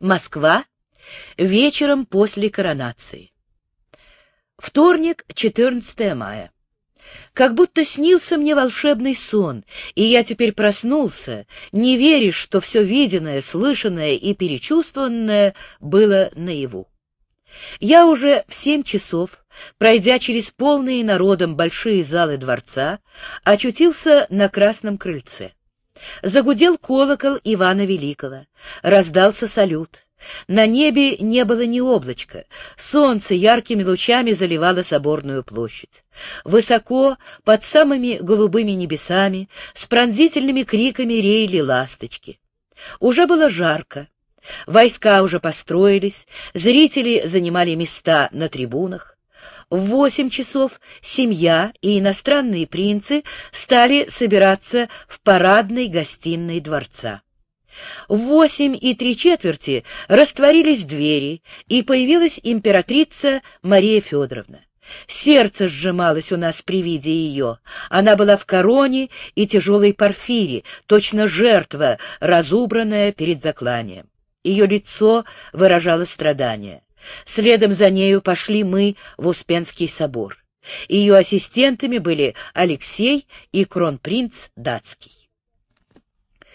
Москва. Вечером после коронации. Вторник, 14 мая. Как будто снился мне волшебный сон, и я теперь проснулся, не веришь, что все виденное, слышанное и перечувствованное было наяву. Я уже в семь часов, пройдя через полные народом большие залы дворца, очутился на Красном крыльце. Загудел колокол Ивана Великого, раздался салют. На небе не было ни облачка, солнце яркими лучами заливало соборную площадь. Высоко, под самыми голубыми небесами, с пронзительными криками реяли ласточки. Уже было жарко, войска уже построились, зрители занимали места на трибунах. В восемь часов семья и иностранные принцы стали собираться в парадной гостиной дворца. В восемь и три четверти растворились двери, и появилась императрица Мария Федоровна. Сердце сжималось у нас при виде ее. Она была в короне и тяжелой парфире, точно жертва, разубранная перед закланием. Ее лицо выражало страдание. Следом за нею пошли мы в Успенский собор. Ее ассистентами были Алексей и кронпринц датский.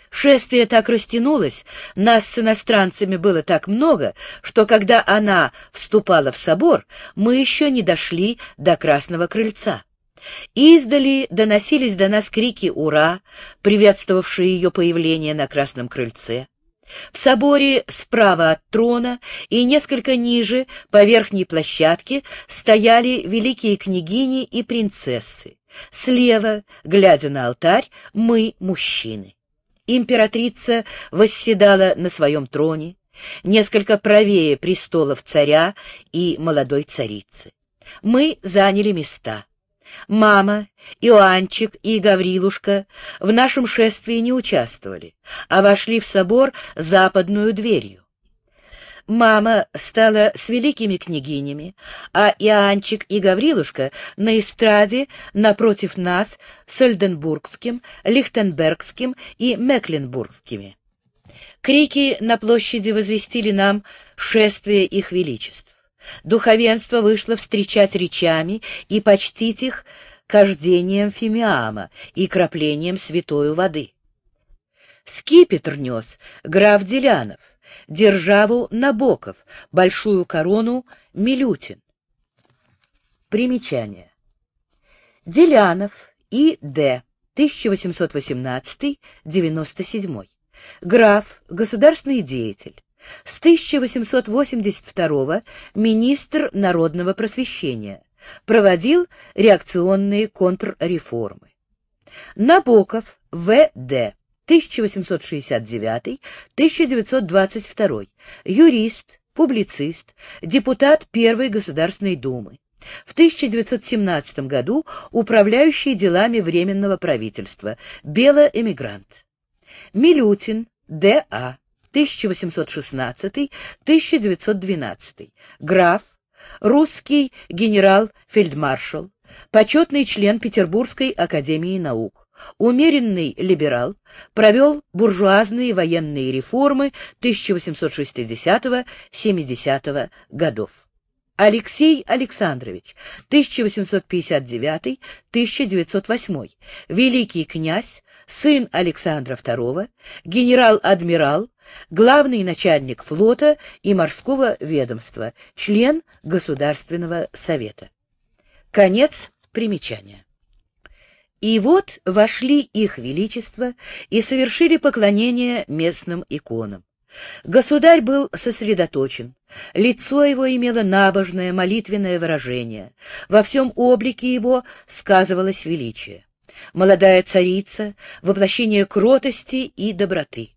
Шествие так растянулось, нас с иностранцами было так много, что когда она вступала в собор, мы еще не дошли до Красного крыльца. Издали доносились до нас крики «Ура!», приветствовавшие ее появление на Красном крыльце. В соборе справа от трона и несколько ниже, по верхней площадке, стояли великие княгини и принцессы. Слева, глядя на алтарь, мы, мужчины. Императрица восседала на своем троне, несколько правее престолов царя и молодой царицы. Мы заняли места. Мама, Иоанчик и Гаврилушка в нашем шествии не участвовали, а вошли в собор западную дверью. Мама стала с великими княгинями, а Иоанчик и Гаврилушка на эстраде напротив нас с Ольденбургским, Лихтенбергским и Мекленбургскими. Крики на площади возвестили нам шествие их величеств. Духовенство вышло встречать речами и почтить их кождением фимиама и краплением святой воды. Скипетр нес граф Делянов, державу Набоков, большую корону Милютин. Примечание. Делянов И. Д. 1818-97. Граф, государственный деятель. С 1882 министр народного просвещения. Проводил реакционные контрреформы. Набоков В.Д. 1869-1922, юрист, публицист, депутат Первой Государственной Думы. В 1917 году управляющий делами Временного правительства, белоэмигрант. Милютин, Д.А. 1816-1912, граф, русский генерал-фельдмаршал, почетный член Петербургской академии наук, умеренный либерал, провел буржуазные военные реформы 1860-70 годов. Алексей Александрович, 1859-1908, великий князь, сын Александра II, генерал-адмирал, главный начальник флота и морского ведомства, член Государственного совета. Конец примечания. И вот вошли их величество и совершили поклонение местным иконам. Государь был сосредоточен, лицо его имело набожное молитвенное выражение, во всем облике его сказывалось величие. Молодая царица — воплощение кротости и доброты.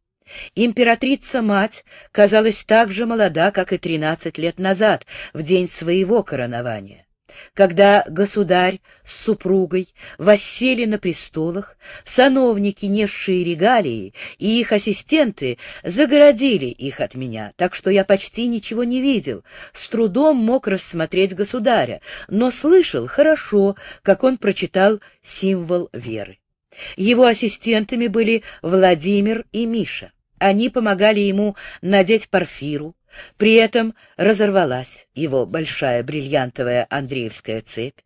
Императрица-мать казалась так же молода, как и тринадцать лет назад, в день своего коронования. Когда государь с супругой воссели на престолах, сановники, несшие регалии, и их ассистенты загородили их от меня, так что я почти ничего не видел, с трудом мог рассмотреть государя, но слышал хорошо, как он прочитал символ веры. Его ассистентами были Владимир и Миша. Они помогали ему надеть парфиру, при этом разорвалась его большая бриллиантовая Андреевская цепь.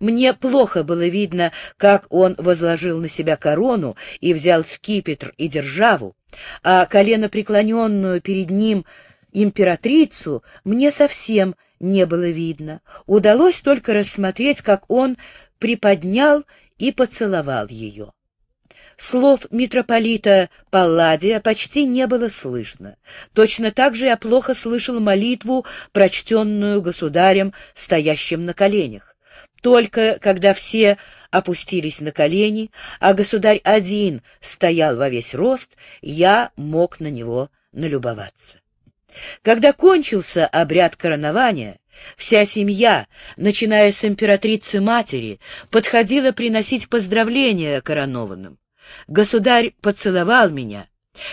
Мне плохо было видно, как он возложил на себя корону и взял скипетр и державу, а колено преклоненную перед ним императрицу мне совсем не было видно. Удалось только рассмотреть, как он приподнял и поцеловал ее. Слов митрополита Палладия почти не было слышно. Точно так же я плохо слышал молитву, прочтенную государем, стоящим на коленях. Только когда все опустились на колени, а государь один стоял во весь рост, я мог на него налюбоваться. Когда кончился обряд коронования, вся семья, начиная с императрицы-матери, подходила приносить поздравления коронованным. Государь поцеловал меня.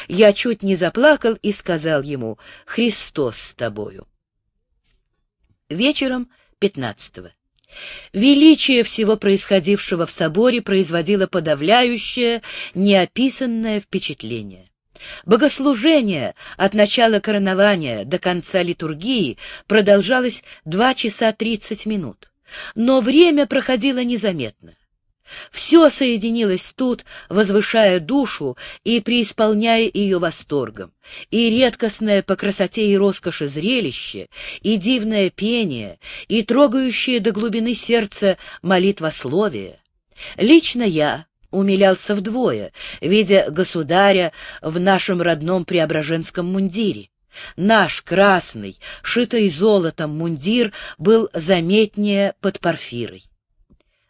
Я чуть не заплакал и сказал ему «Христос с тобою». Вечером пятнадцатого. Величие всего происходившего в соборе производило подавляющее, неописанное впечатление. Богослужение от начала коронования до конца литургии продолжалось два часа тридцать минут, но время проходило незаметно. Все соединилось тут, возвышая душу и преисполняя ее восторгом. И редкостное по красоте и роскоши зрелище, и дивное пение, и трогающее до глубины сердца молитвословие. Лично я умилялся вдвое, видя государя в нашем родном преображенском мундире. Наш красный, шитый золотом мундир был заметнее под парфирой.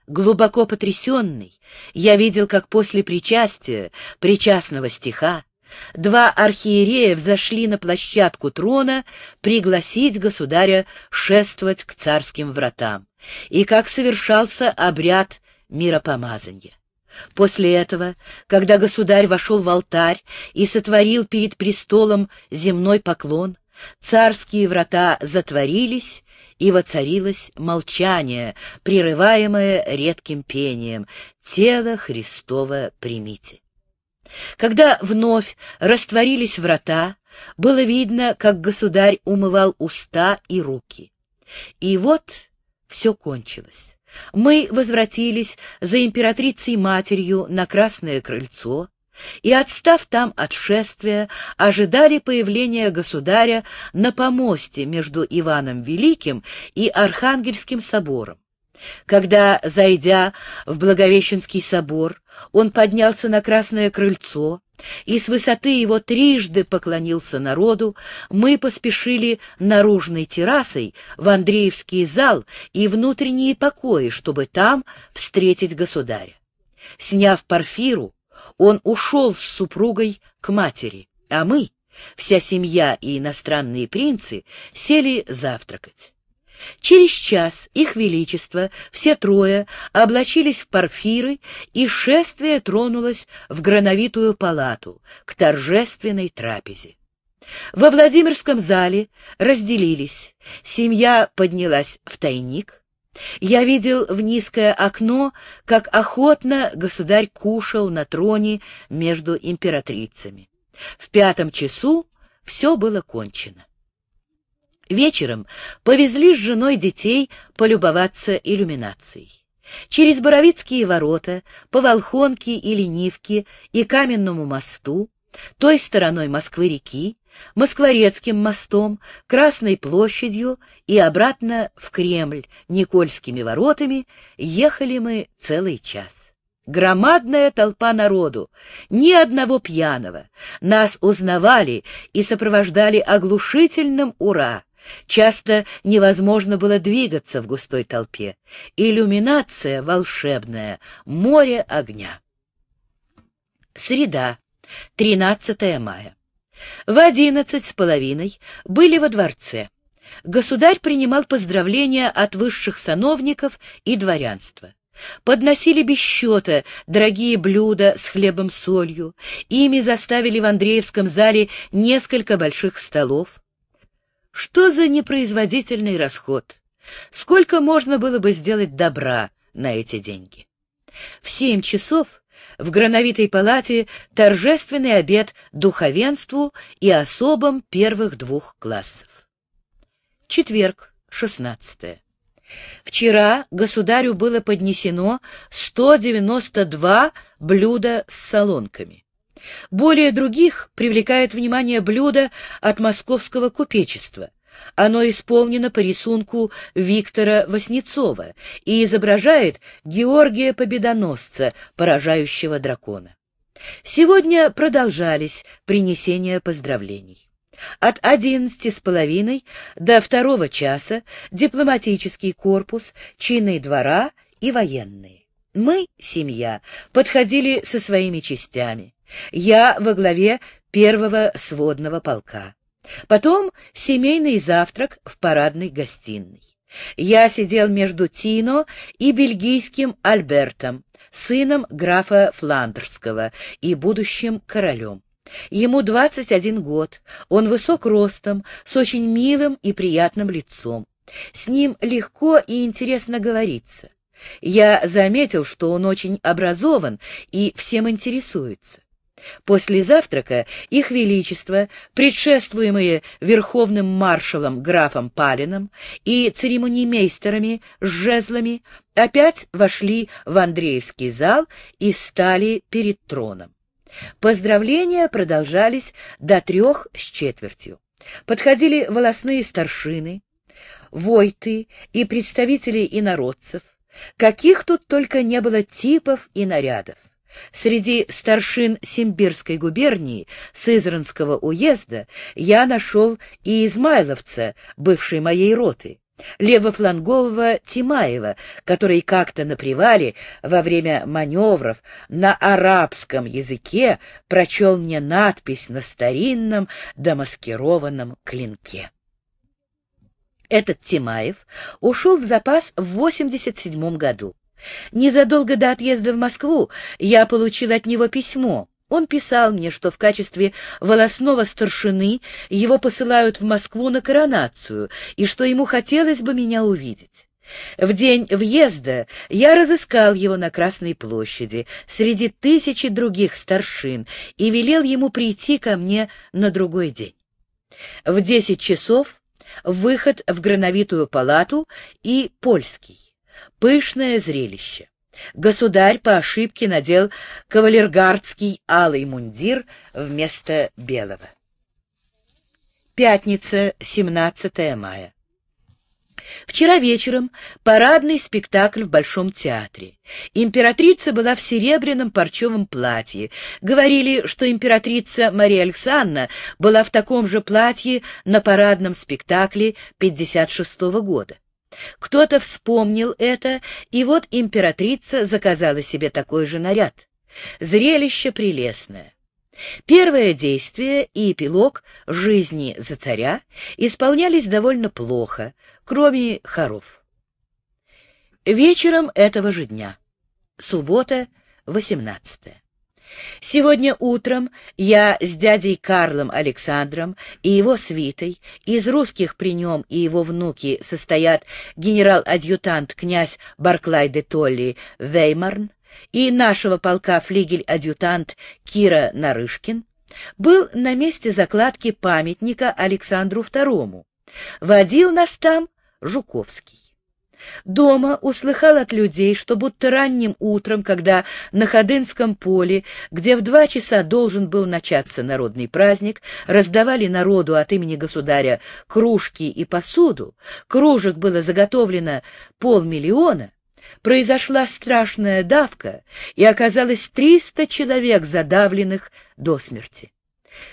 Глубоко потрясенный, я видел, как после причастия, причастного стиха, два архиерея взошли на площадку трона пригласить государя шествовать к царским вратам, и как совершался обряд миропомазания. После этого, когда государь вошел в алтарь и сотворил перед престолом земной поклон, царские врата затворились, и воцарилось молчание, прерываемое редким пением «Тело Христово примите». Когда вновь растворились врата, было видно, как государь умывал уста и руки. И вот все кончилось. Мы возвратились за императрицей-матерью на Красное Крыльцо, и, отстав там от шествия, ожидали появления государя на помосте между Иваном Великим и Архангельским собором. Когда, зайдя в Благовещенский собор, он поднялся на Красное Крыльцо и с высоты его трижды поклонился народу, мы поспешили наружной террасой в Андреевский зал и внутренние покои, чтобы там встретить государя. Сняв парфиру, он ушел с супругой к матери, а мы, вся семья и иностранные принцы, сели завтракать. Через час их величество, все трое, облачились в парфиры, и шествие тронулось в грановитую палату, к торжественной трапезе. Во Владимирском зале разделились. Семья поднялась в тайник, я видел в низкое окно, как охотно государь кушал на троне между императрицами. В пятом часу все было кончено. Вечером повезли с женой детей полюбоваться иллюминацией. Через Боровицкие ворота, по Волхонке и Ленивке и Каменному мосту, той стороной Москвы-реки, Москворецким мостом, Красной площадью и обратно в Кремль Никольскими воротами ехали мы целый час. Громадная толпа народу, ни одного пьяного. Нас узнавали и сопровождали оглушительным «Ура!». Часто невозможно было двигаться в густой толпе. Иллюминация волшебная, море огня. Среда, 13 мая. В одиннадцать с половиной были во дворце. Государь принимал поздравления от высших сановников и дворянства. Подносили без счета дорогие блюда с хлебом-солью, ими заставили в Андреевском зале несколько больших столов. Что за непроизводительный расход? Сколько можно было бы сделать добра на эти деньги? В семь часов в Грановитой палате торжественный обед духовенству и особам первых двух классов. Четверг, 16. Вчера государю было поднесено 192 блюда с солонками. Более других привлекает внимание блюдо от московского купечества. Оно исполнено по рисунку Виктора Васнецова и изображает Георгия Победоносца, поражающего дракона. Сегодня продолжались принесения поздравлений. От одиннадцати с половиной до второго часа дипломатический корпус, чины двора и военные. Мы, семья, подходили со своими частями. Я во главе первого сводного полка. Потом семейный завтрак в парадной гостиной. Я сидел между Тино и бельгийским Альбертом, сыном графа Фландерского и будущим королем. Ему 21 год, он высок ростом, с очень милым и приятным лицом. С ним легко и интересно говорится. Я заметил, что он очень образован и всем интересуется. После завтрака их величество, предшествуемые верховным маршалом графом Палином и церемониймейстерами с жезлами, опять вошли в Андреевский зал и стали перед троном. Поздравления продолжались до трех с четвертью. Подходили волосные старшины, войты и представители инородцев. Каких тут только не было типов и нарядов. Среди старшин Симбирской губернии Сызранского уезда я нашел и измайловца, бывшей моей роты, левофлангового Тимаева, который как-то на привале во время маневров на арабском языке прочел мне надпись на старинном домаскированном клинке. Этот Тимаев ушел в запас в 87 году. Незадолго до отъезда в Москву я получил от него письмо. Он писал мне, что в качестве волосного старшины его посылают в Москву на коронацию, и что ему хотелось бы меня увидеть. В день въезда я разыскал его на Красной площади среди тысячи других старшин и велел ему прийти ко мне на другой день. В десять часов выход в Грановитую палату и Польский. Пышное зрелище. Государь по ошибке надел кавалергардский алый мундир вместо белого. Пятница, 17 мая. Вчера вечером парадный спектакль в Большом театре. Императрица была в серебряном парчевом платье. Говорили, что императрица Мария Александровна была в таком же платье на парадном спектакле 56 -го года. Кто-то вспомнил это, и вот императрица заказала себе такой же наряд. Зрелище прелестное. Первое действие и эпилог жизни за царя исполнялись довольно плохо, кроме хоров. Вечером этого же дня. Суббота, 18. Сегодня утром я с дядей Карлом Александром и его свитой, из русских при нем и его внуки состоят генерал-адъютант князь Барклай де Толли Веймарн и нашего полка флигель-адъютант Кира Нарышкин, был на месте закладки памятника Александру II. Водил нас там Жуковский. Дома услыхал от людей, что будто ранним утром, когда на Ходынском поле, где в два часа должен был начаться народный праздник, раздавали народу от имени государя кружки и посуду, кружек было заготовлено полмиллиона, произошла страшная давка, и оказалось триста человек задавленных до смерти.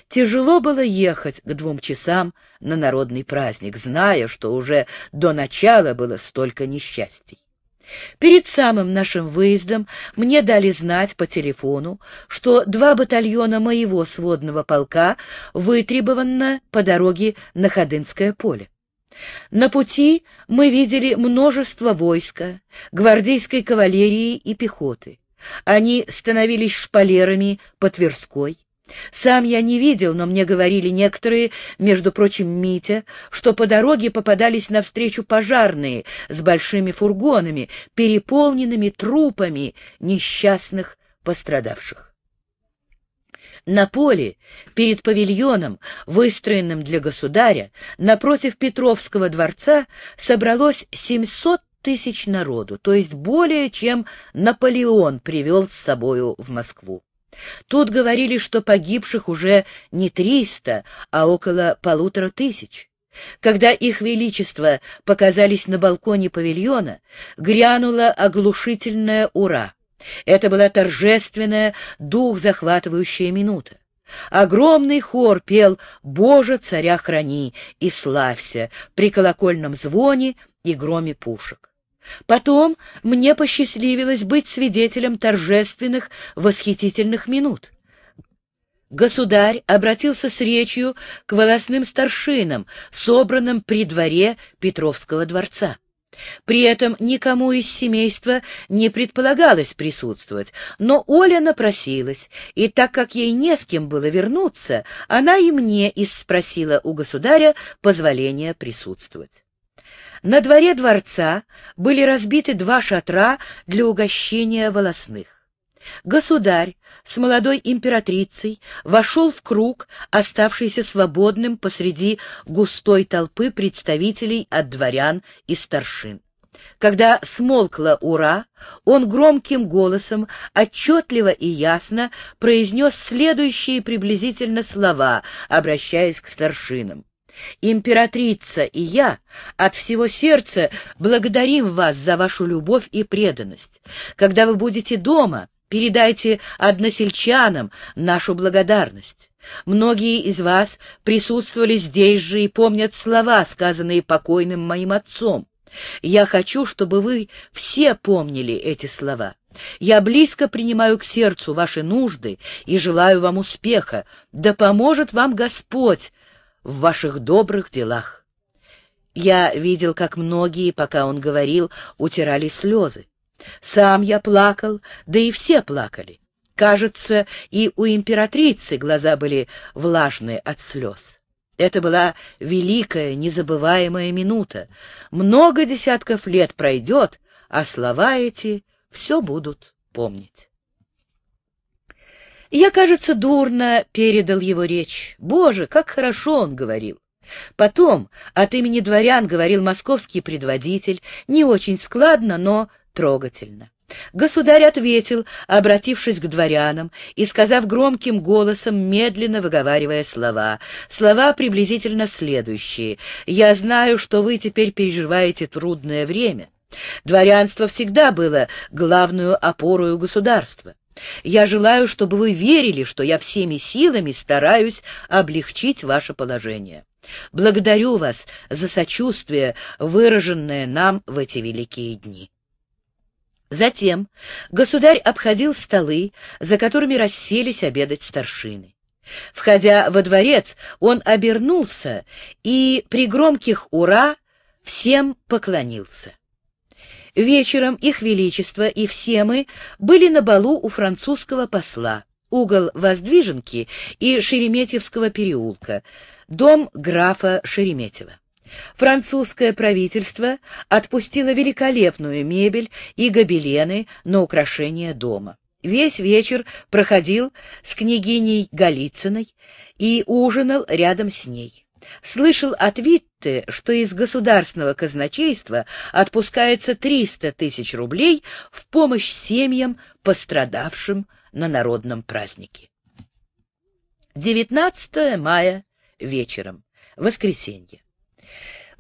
Тяжело было ехать к двум часам на народный праздник, зная, что уже до начала было столько несчастий. Перед самым нашим выездом мне дали знать по телефону, что два батальона моего сводного полка вытребовано по дороге на Ходынское поле. На пути мы видели множество войска, гвардейской кавалерии и пехоты. Они становились шпалерами по Тверской, сам я не видел, но мне говорили некоторые, между прочим, Митя, что по дороге попадались навстречу пожарные с большими фургонами, переполненными трупами несчастных пострадавших. На поле, перед павильоном, выстроенным для государя, напротив Петровского дворца собралось 700 тысяч народу, то есть более, чем Наполеон привел с собою в Москву. Тут говорили, что погибших уже не триста, а около полутора тысяч. Когда их величество показались на балконе павильона, грянула оглушительная «Ура!». Это была торжественная, дух захватывающая минута. Огромный хор пел «Боже, царя храни» и «Славься» при колокольном звоне и громе пушек. Потом мне посчастливилось быть свидетелем торжественных, восхитительных минут. Государь обратился с речью к волосным старшинам, собранным при дворе Петровского дворца. При этом никому из семейства не предполагалось присутствовать, но Оля напросилась, и так как ей не с кем было вернуться, она и мне спросила у государя позволения присутствовать. На дворе дворца были разбиты два шатра для угощения волосных. Государь с молодой императрицей вошел в круг, оставшийся свободным посреди густой толпы представителей от дворян и старшин. Когда смолкла «Ура!», он громким голосом, отчетливо и ясно произнес следующие приблизительно слова, обращаясь к старшинам. Императрица и я от всего сердца благодарим вас за вашу любовь и преданность. Когда вы будете дома, передайте односельчанам нашу благодарность. Многие из вас присутствовали здесь же и помнят слова, сказанные покойным моим отцом. Я хочу, чтобы вы все помнили эти слова. Я близко принимаю к сердцу ваши нужды и желаю вам успеха. Да поможет вам Господь в ваших добрых делах. Я видел, как многие, пока он говорил, утирали слезы. Сам я плакал, да и все плакали. Кажется, и у императрицы глаза были влажные от слез. Это была великая, незабываемая минута. Много десятков лет пройдет, а слова эти все будут помнить. Я, кажется, дурно передал его речь. Боже, как хорошо он говорил. Потом от имени дворян говорил московский предводитель, не очень складно, но трогательно. Государь ответил, обратившись к дворянам и сказав громким голосом, медленно выговаривая слова. Слова приблизительно следующие. «Я знаю, что вы теперь переживаете трудное время. Дворянство всегда было главную опорою государства. Я желаю, чтобы вы верили, что я всеми силами стараюсь облегчить ваше положение. Благодарю вас за сочувствие, выраженное нам в эти великие дни. Затем государь обходил столы, за которыми расселись обедать старшины. Входя во дворец, он обернулся и при громких «Ура!» всем поклонился. Вечером их величество и все мы были на балу у французского посла, угол Воздвиженки и Шереметьевского переулка, дом графа Шереметьева. Французское правительство отпустило великолепную мебель и гобелены на украшение дома. Весь вечер проходил с княгиней Голицыной и ужинал рядом с ней. Слышал от Витте, что из государственного казначейства отпускается 300 тысяч рублей в помощь семьям, пострадавшим на народном празднике. 19 мая вечером, воскресенье.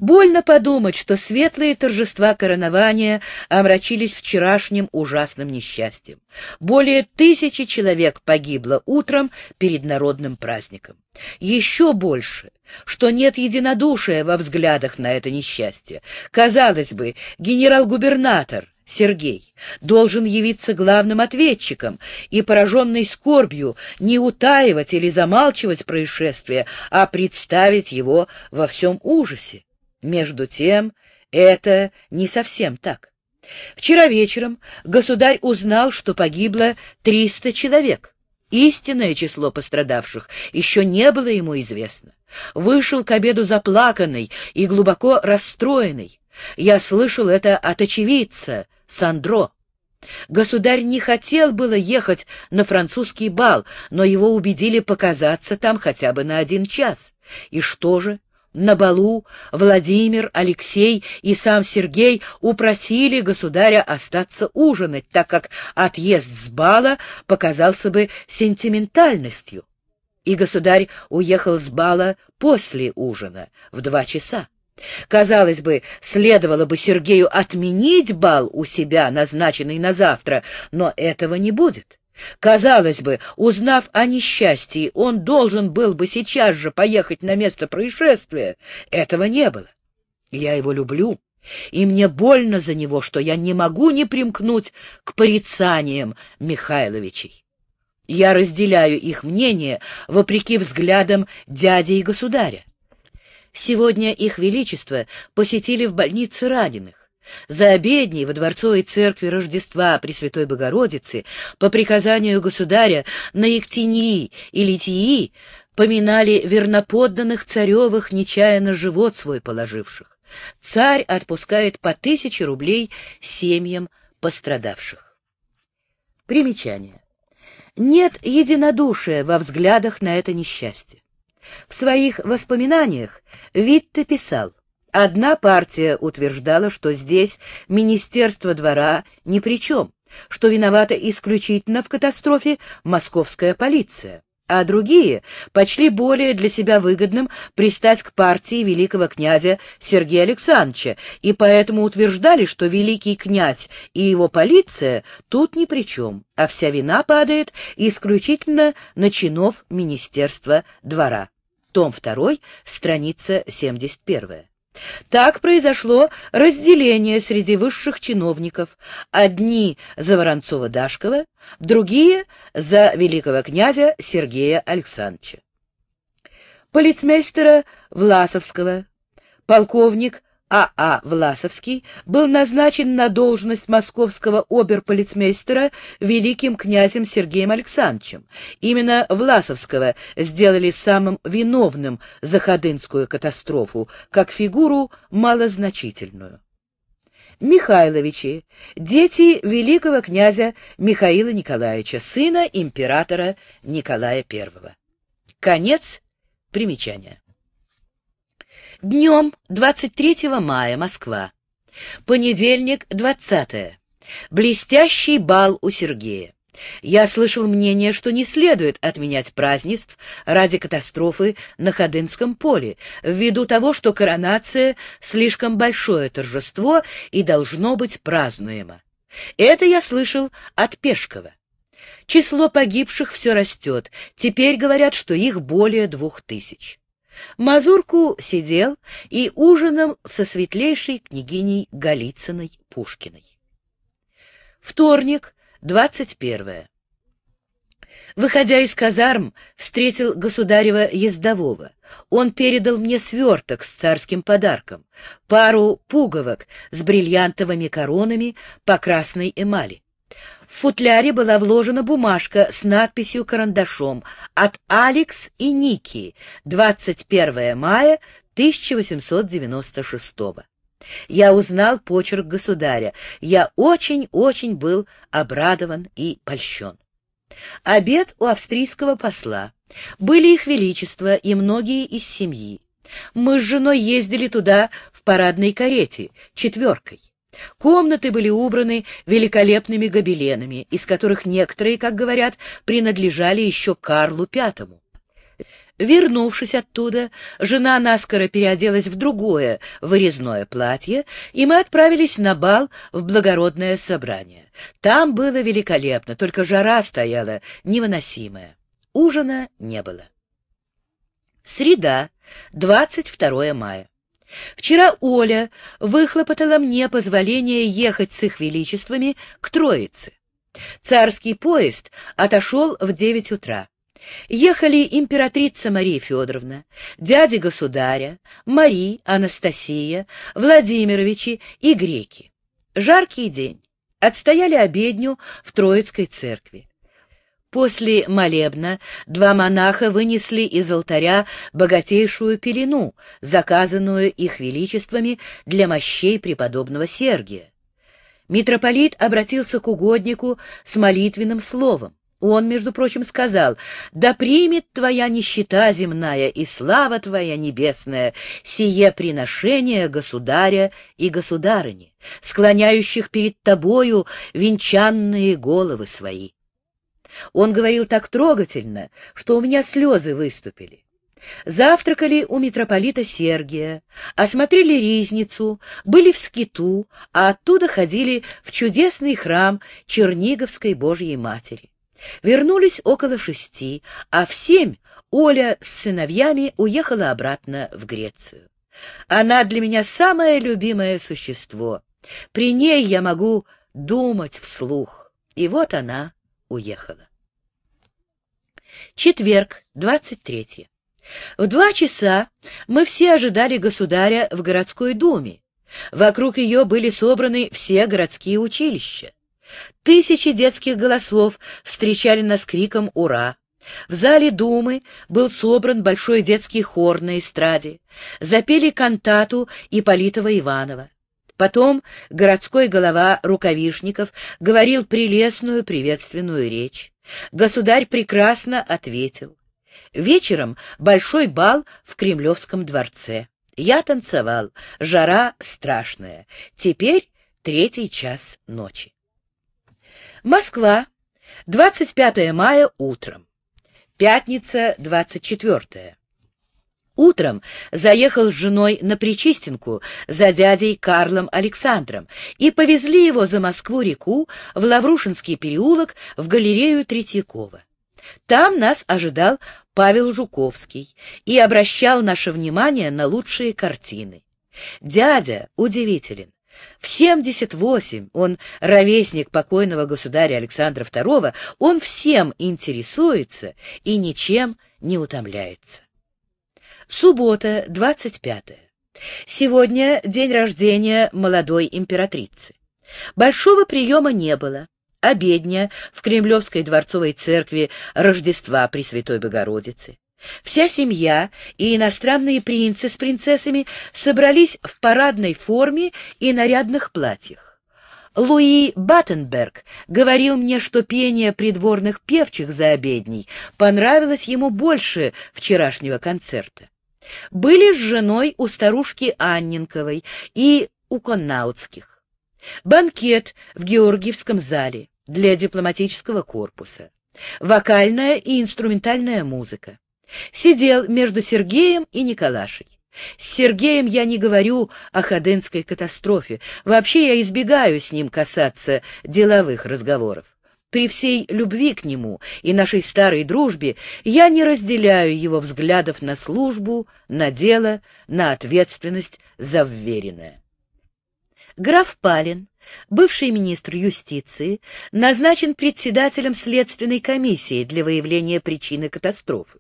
Больно подумать, что светлые торжества коронования омрачились вчерашним ужасным несчастьем. Более тысячи человек погибло утром перед народным праздником. Еще больше, что нет единодушия во взглядах на это несчастье. Казалось бы, генерал-губернатор Сергей должен явиться главным ответчиком и, пораженный скорбью, не утаивать или замалчивать происшествие, а представить его во всем ужасе. Между тем, это не совсем так. Вчера вечером государь узнал, что погибло 300 человек. Истинное число пострадавших еще не было ему известно. Вышел к обеду заплаканный и глубоко расстроенный. Я слышал это от очевидца, Сандро. Государь не хотел было ехать на французский бал, но его убедили показаться там хотя бы на один час. И что же? На балу Владимир, Алексей и сам Сергей упросили государя остаться ужинать, так как отъезд с бала показался бы сентиментальностью. И государь уехал с бала после ужина, в два часа. Казалось бы, следовало бы Сергею отменить бал у себя, назначенный на завтра, но этого не будет. Казалось бы, узнав о несчастье, он должен был бы сейчас же поехать на место происшествия. Этого не было. Я его люблю, и мне больно за него, что я не могу не примкнуть к порицаниям Михайловичей. Я разделяю их мнение вопреки взглядам дяди и государя. Сегодня их величество посетили в больнице раненых. За обедней во дворцовой церкви Рождества Пресвятой Богородицы по приказанию государя на Ектинии и Литии поминали верноподданных царевых, нечаянно живот свой положивших. Царь отпускает по тысяче рублей семьям пострадавших. Примечание. Нет единодушия во взглядах на это несчастье. В своих воспоминаниях Витте писал, Одна партия утверждала, что здесь Министерство двора ни при чем, что виновата исключительно в катастрофе московская полиция, а другие почли более для себя выгодным пристать к партии великого князя Сергея Александровича и поэтому утверждали, что великий князь и его полиция тут ни при чем, а вся вина падает исключительно на чинов Министерства двора том 2, страница 71. Так произошло разделение среди высших чиновников. Одни за Воронцова-Дашкова, другие за великого князя Сергея Александровича. Полицмейстера Власовского, полковник а.А. А. Власовский был назначен на должность московского оберполицмейстера великим князем Сергеем Александровичем. Именно Власовского сделали самым виновным за Ходынскую катастрофу, как фигуру малозначительную. Михайловичи, дети великого князя Михаила Николаевича, сына императора Николая I. Конец примечания. Днем 23 мая, Москва. Понедельник, 20 Блестящий бал у Сергея. Я слышал мнение, что не следует отменять празднеств ради катастрофы на Ходынском поле, ввиду того, что коронация — слишком большое торжество и должно быть празднуемо. Это я слышал от Пешкова. Число погибших все растет, теперь говорят, что их более двух тысяч. Мазурку сидел и ужинал со светлейшей княгиней Голицыной Пушкиной. Вторник, двадцать первое. Выходя из казарм, встретил государева ездового. Он передал мне сверток с царским подарком, пару пуговок с бриллиантовыми коронами по красной эмали. В футляре была вложена бумажка с надписью карандашом «От Алекс и Ники, 21 мая 1896 Я узнал почерк государя. Я очень-очень был обрадован и польщен. Обед у австрийского посла. Были их величество и многие из семьи. Мы с женой ездили туда в парадной карете, четверкой. Комнаты были убраны великолепными гобеленами, из которых некоторые, как говорят, принадлежали еще Карлу Пятому. Вернувшись оттуда, жена наскоро переоделась в другое вырезное платье, и мы отправились на бал в благородное собрание. Там было великолепно, только жара стояла невыносимая. Ужина не было. Среда, 22 мая. Вчера Оля выхлопотала мне позволение ехать с их величествами к Троице. Царский поезд отошел в девять утра. Ехали императрица Мария Федоровна, дядя государя, Мария, Анастасия, Владимировичи и греки. Жаркий день. Отстояли обедню в Троицкой церкви. После молебна два монаха вынесли из алтаря богатейшую пелену, заказанную их величествами для мощей преподобного Сергия. Митрополит обратился к угоднику с молитвенным словом. Он, между прочим, сказал, «Да примет твоя нищета земная и слава твоя небесная сие приношение государя и государыни, склоняющих перед тобою венчанные головы свои». Он говорил так трогательно, что у меня слезы выступили. Завтракали у митрополита Сергия, осмотрели ризницу, были в скиту, а оттуда ходили в чудесный храм Черниговской Божьей Матери. Вернулись около шести, а в семь Оля с сыновьями уехала обратно в Грецию. Она для меня самое любимое существо. При ней я могу думать вслух. И вот она уехала. Четверг, 23. В два часа мы все ожидали государя в городской думе. Вокруг ее были собраны все городские училища. Тысячи детских голосов встречали нас криком «Ура!». В зале Думы был собран большой детский хор на эстраде. Запели кантату Ипполитова Иванова. Потом городской голова Рукавишников говорил прелестную приветственную речь. Государь прекрасно ответил. Вечером большой бал в Кремлевском дворце. Я танцевал, жара страшная. Теперь третий час ночи. Москва, 25 мая утром. Пятница, 24. Утром заехал с женой на Причистенку за дядей Карлом Александром и повезли его за Москву-реку в Лаврушинский переулок в галерею Третьякова. Там нас ожидал Павел Жуковский и обращал наше внимание на лучшие картины. Дядя удивителен. В 78 он ровесник покойного государя Александра II, он всем интересуется и ничем не утомляется. Суббота, 25. Сегодня день рождения молодой императрицы. Большого приема не было. Обедня в Кремлевской дворцовой церкви Рождества Пресвятой Богородицы. Вся семья и иностранные принцы с принцессами собрались в парадной форме и нарядных платьях. Луи Баттенберг говорил мне, что пение придворных певчих за обедней понравилось ему больше вчерашнего концерта. Были с женой у старушки Анненковой и у Коннаутских. Банкет в Георгиевском зале для дипломатического корпуса. Вокальная и инструментальная музыка. Сидел между Сергеем и Николашей. С Сергеем я не говорю о Ходынской катастрофе. Вообще я избегаю с ним касаться деловых разговоров. При всей любви к нему и нашей старой дружбе я не разделяю его взглядов на службу, на дело, на ответственность за вверенное. Граф Палин Бывший министр юстиции назначен председателем следственной комиссии для выявления причины катастрофы.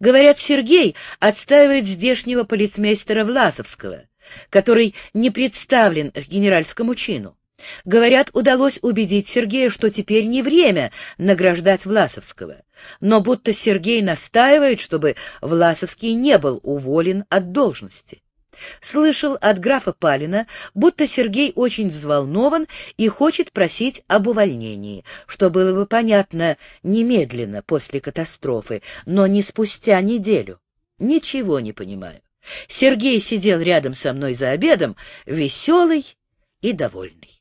Говорят, Сергей отстаивает здешнего полицмейстера Власовского, который не представлен к генеральскому чину. Говорят, удалось убедить Сергея, что теперь не время награждать Власовского, но будто Сергей настаивает, чтобы Власовский не был уволен от должности. Слышал от графа Палина, будто Сергей очень взволнован и хочет просить об увольнении, что было бы понятно немедленно после катастрофы, но не спустя неделю. Ничего не понимаю. Сергей сидел рядом со мной за обедом, веселый и довольный.